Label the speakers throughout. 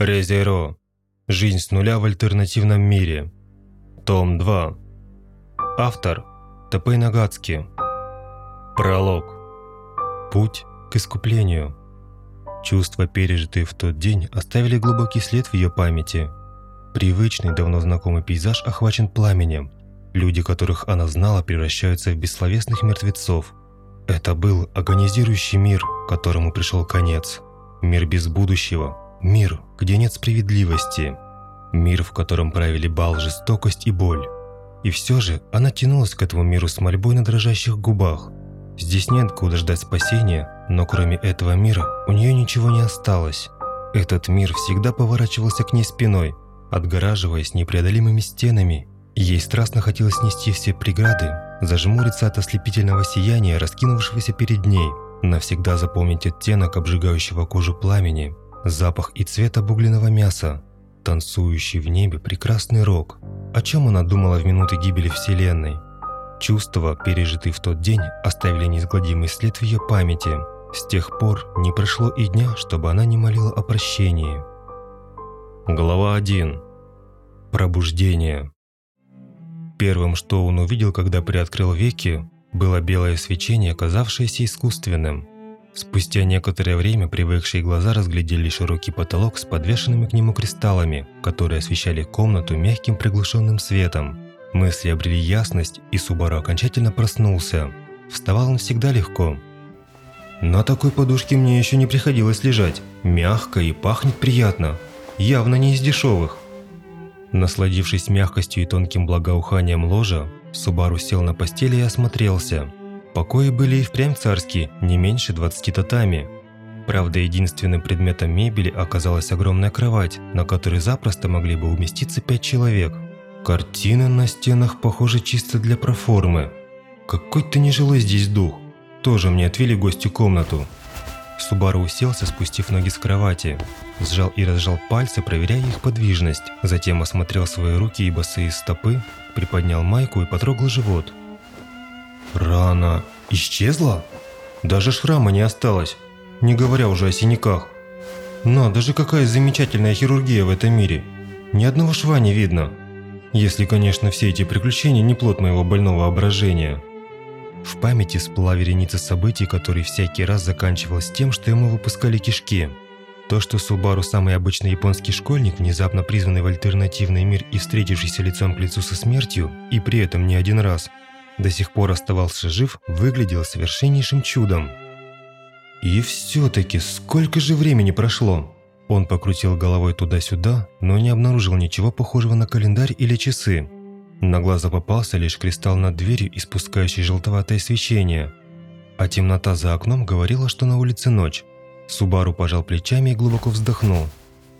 Speaker 1: Резеро. Жизнь с нуля в альтернативном мире. Том 2. Автор Топей Нагацки. Пролог. Путь к искуплению. Чувства, пережитые в тот день, оставили глубокий след в ее памяти. Привычный, давно знакомый пейзаж охвачен пламенем. Люди, которых она знала, превращаются в бессловесных мертвецов. Это был агонизирующий мир, которому пришел конец. Мир без будущего. Мир, где нет справедливости. Мир, в котором правили бал, жестокость и боль. И все же она тянулась к этому миру с мольбой на дрожащих губах. Здесь нет куда ждать спасения, но кроме этого мира у нее ничего не осталось. Этот мир всегда поворачивался к ней спиной, отгораживаясь непреодолимыми стенами. Ей страстно хотелось снести все преграды, зажмуриться от ослепительного сияния, раскинувшегося перед ней, навсегда запомнить оттенок обжигающего кожу пламени, запах и цвет обугленного мяса, танцующий в небе прекрасный рок. О чем она думала в минуты гибели Вселенной? Чувства, пережитые в тот день, оставили неизгладимый след в ее памяти. С тех пор не прошло и дня, чтобы она не молила о прощении. Глава 1. Пробуждение. Первым, что он увидел, когда приоткрыл веки, было белое свечение, казавшееся искусственным. Спустя некоторое время привыкшие глаза разглядели широкий потолок с подвешенными к нему кристаллами, которые освещали комнату мягким приглушенным светом. Мысли обрели ясность, и Субару окончательно проснулся. Вставал он всегда легко. На такой подушке мне еще не приходилось лежать. Мягко и пахнет приятно. Явно не из дешевых. Насладившись мягкостью и тонким благоуханием ложа, Субару сел на постели и осмотрелся. Покои были и впрямь царские, не меньше 20 татами. Правда, единственным предметом мебели оказалась огромная кровать, на которой запросто могли бы уместиться пять человек – Картины на стенах, похожи чисто для проформы. Какой-то нежилой здесь дух. Тоже мне отвели гостю комнату. Субару уселся, спустив ноги с кровати. Сжал и разжал пальцы, проверяя их подвижность. Затем осмотрел свои руки и босые стопы, приподнял майку и потрогал живот. Рана исчезла? Даже шрама не осталось, не говоря уже о синяках. Надо же, какая замечательная хирургия в этом мире. Ни одного шва не видно. Если, конечно, все эти приключения не плод моего больного воображения. В памяти всплыла вереница событий, которые всякий раз заканчивалась тем, что ему выпускали кишки. То, что Субару самый обычный японский школьник, внезапно призванный в альтернативный мир и встретившийся лицом к лицу со смертью, и при этом не один раз, до сих пор оставался жив, выглядел совершеннейшим чудом. И все-таки сколько же времени прошло? Он покрутил головой туда-сюда, но не обнаружил ничего похожего на календарь или часы. На глаза попался лишь кристалл над дверью, испускающий желтоватое свечение. А темнота за окном говорила, что на улице ночь. Субару пожал плечами и глубоко вздохнул.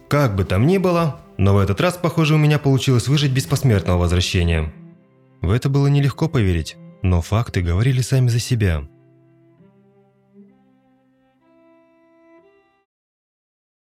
Speaker 1: «Как бы там ни было, но в этот раз, похоже, у меня получилось выжить без посмертного возвращения». В это было нелегко поверить, но факты говорили сами за себя –